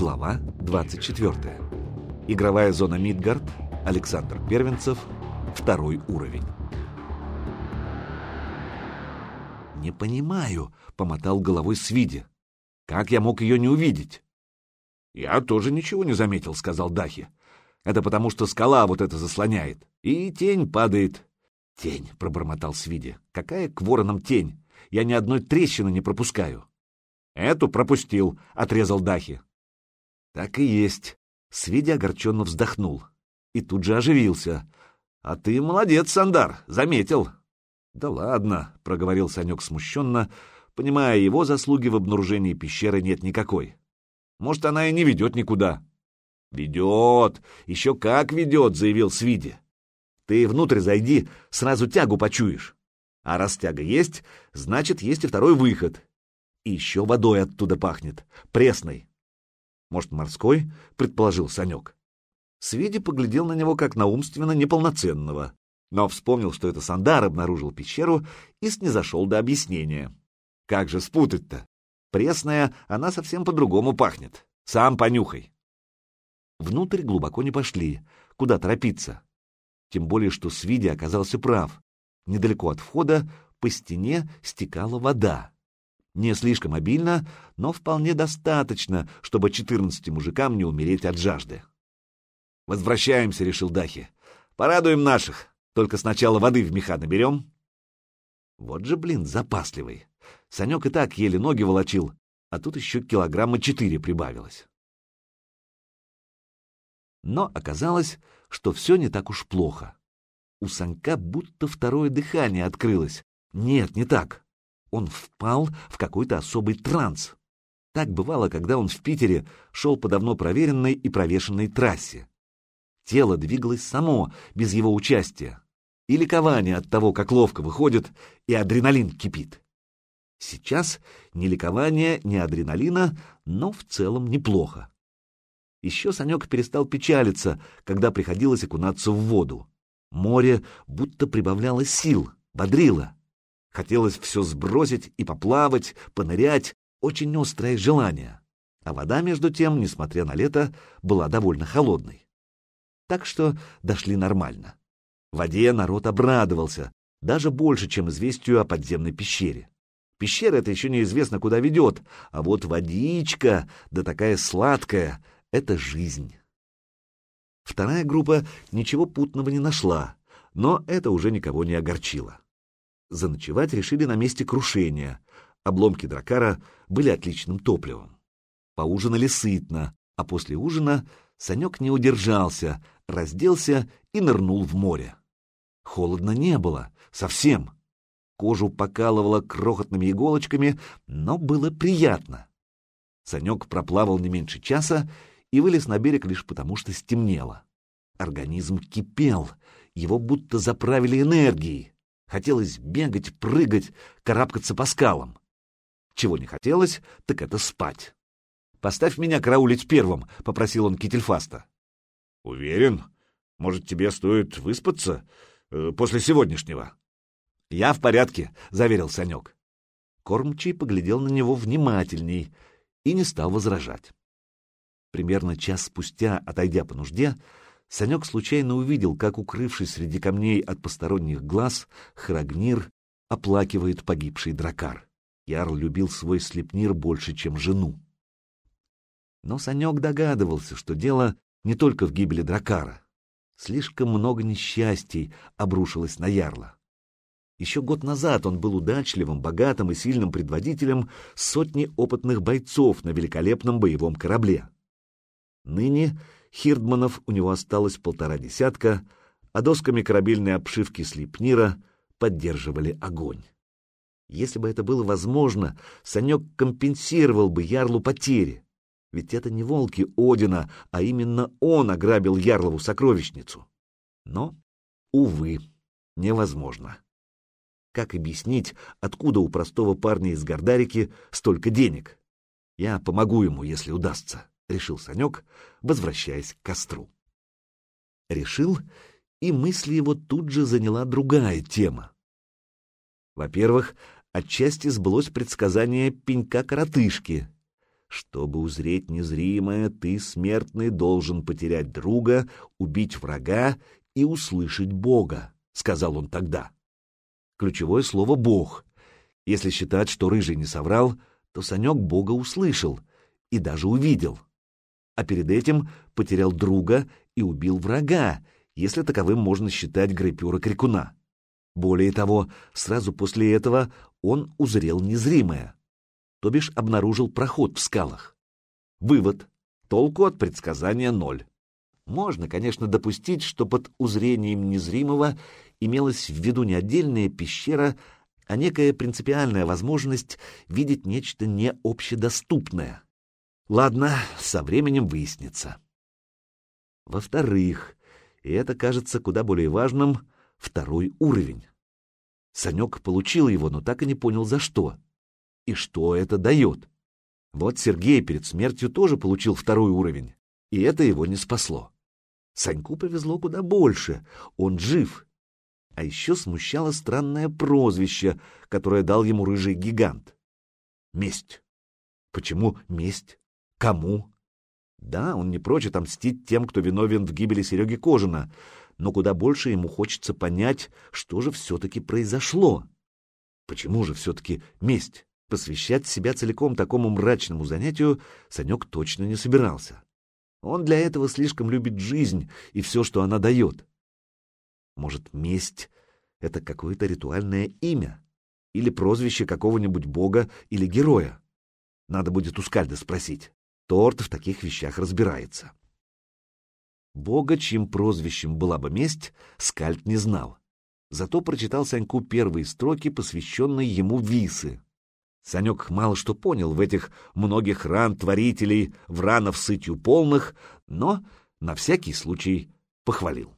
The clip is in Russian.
Глава 24. Игровая зона Мидгард. Александр Первенцев. Второй уровень. «Не понимаю», — помотал головой Свиди. «Как я мог ее не увидеть?» «Я тоже ничего не заметил», — сказал Дахи. «Это потому, что скала вот это заслоняет, и тень падает». «Тень», — пробормотал Свиди. «Какая к воронам тень? Я ни одной трещины не пропускаю». «Эту пропустил», — отрезал Дахи. «Так и есть». Свиди огорченно вздохнул и тут же оживился. «А ты молодец, Сандар, заметил». «Да ладно», — проговорил Санек смущенно, понимая, его заслуги в обнаружении пещеры нет никакой. «Может, она и не ведет никуда». «Ведет, еще как ведет», — заявил Свиди. «Ты внутрь зайди, сразу тягу почуешь. А раз тяга есть, значит, есть и второй выход. И еще водой оттуда пахнет, пресной. Может, морской?» — предположил Санек. Свиди поглядел на него как на умственно неполноценного, но вспомнил, что это Сандар обнаружил пещеру и снизошел до объяснения. «Как же спутать-то? Пресная, она совсем по-другому пахнет. Сам понюхай». Внутрь глубоко не пошли. Куда торопиться? Тем более, что Свиди оказался прав. Недалеко от входа по стене стекала вода. Не слишком обильно, но вполне достаточно, чтобы четырнадцати мужикам не умереть от жажды. «Возвращаемся», — решил Дахи. «Порадуем наших. Только сначала воды в меха наберем». Вот же, блин, запасливый. Санек и так еле ноги волочил, а тут еще килограмма четыре прибавилось. Но оказалось, что все не так уж плохо. У Санька будто второе дыхание открылось. Нет, не так он впал в какой-то особый транс. Так бывало, когда он в Питере шел по давно проверенной и провешенной трассе. Тело двигалось само, без его участия, и ликование от того, как ловко выходит, и адреналин кипит. Сейчас ни ликования, ни адреналина, но в целом неплохо. Еще Санек перестал печалиться, когда приходилось окунаться в воду. Море будто прибавляло сил, бодрило. Хотелось все сбросить и поплавать, понырять, очень острое желание. А вода, между тем, несмотря на лето, была довольно холодной. Так что дошли нормально. В воде народ обрадовался, даже больше, чем известию о подземной пещере. Пещера это еще неизвестно, куда ведет, а вот водичка, да такая сладкая, — это жизнь. Вторая группа ничего путного не нашла, но это уже никого не огорчило. Заночевать решили на месте крушения. Обломки дракара были отличным топливом. Поужинали сытно, а после ужина Санек не удержался, разделся и нырнул в море. Холодно не было, совсем. Кожу покалывало крохотными иголочками, но было приятно. Санек проплавал не меньше часа и вылез на берег лишь потому, что стемнело. Организм кипел, его будто заправили энергией. Хотелось бегать, прыгать, карабкаться по скалам. Чего не хотелось, так это спать. «Поставь меня караулить первым», — попросил он Кительфаста. «Уверен? Может, тебе стоит выспаться э, после сегодняшнего?» «Я в порядке», — заверил Санек. Кормчий поглядел на него внимательней и не стал возражать. Примерно час спустя, отойдя по нужде, Санек случайно увидел, как, укрывшись среди камней от посторонних глаз, Храгнир оплакивает погибший дракар. Ярл любил свой слепнир больше, чем жену. Но Санек догадывался, что дело не только в гибели дракара. Слишком много несчастий обрушилось на Ярла. Еще год назад он был удачливым, богатым и сильным предводителем сотни опытных бойцов на великолепном боевом корабле. Ныне Хирдманов у него осталось полтора десятка, а досками корабельной обшивки Слепнира поддерживали огонь. Если бы это было возможно, Санек компенсировал бы Ярлу потери. Ведь это не волки Одина, а именно он ограбил Ярлову сокровищницу. Но, увы, невозможно. Как объяснить, откуда у простого парня из Гордарики столько денег? Я помогу ему, если удастся решил Санек, возвращаясь к костру. Решил, и мысли его тут же заняла другая тема. Во-первых, отчасти сбылось предсказание пенька-коротышки. Чтобы узреть незримое, ты, смертный, должен потерять друга, убить врага и услышать Бога, — сказал он тогда. Ключевое слово «Бог». Если считать, что Рыжий не соврал, то Санек Бога услышал и даже увидел. А перед этим потерял друга и убил врага, если таковым можно считать грапюра Крикуна. Более того, сразу после этого он узрел незримое то бишь обнаружил проход в скалах. Вывод. Толку от предсказания ноль. Можно, конечно, допустить, что под узрением незримого имелась в виду не отдельная пещера, а некая принципиальная возможность видеть нечто не общедоступное. Ладно, со временем выяснится. Во-вторых, и это кажется куда более важным, второй уровень. Санек получил его, но так и не понял, за что и что это дает. Вот Сергей перед смертью тоже получил второй уровень, и это его не спасло. Саньку повезло куда больше, он жив. А еще смущало странное прозвище, которое дал ему рыжий гигант. Месть. Почему месть? Кому? Да, он не прочь отомстить тем, кто виновен в гибели Сереги Кожина, но куда больше ему хочется понять, что же все-таки произошло. Почему же все-таки месть? Посвящать себя целиком такому мрачному занятию Санек точно не собирался. Он для этого слишком любит жизнь и все, что она дает. Может, месть — это какое-то ритуальное имя или прозвище какого-нибудь бога или героя? Надо будет у Скальда спросить. Торт в таких вещах разбирается. Бога, чьим прозвищем была бы месть, Скальд не знал. Зато прочитал Саньку первые строки, посвященные ему Висы. Санек мало что понял в этих многих ран-творителей, вранов сытью полных, но на всякий случай похвалил.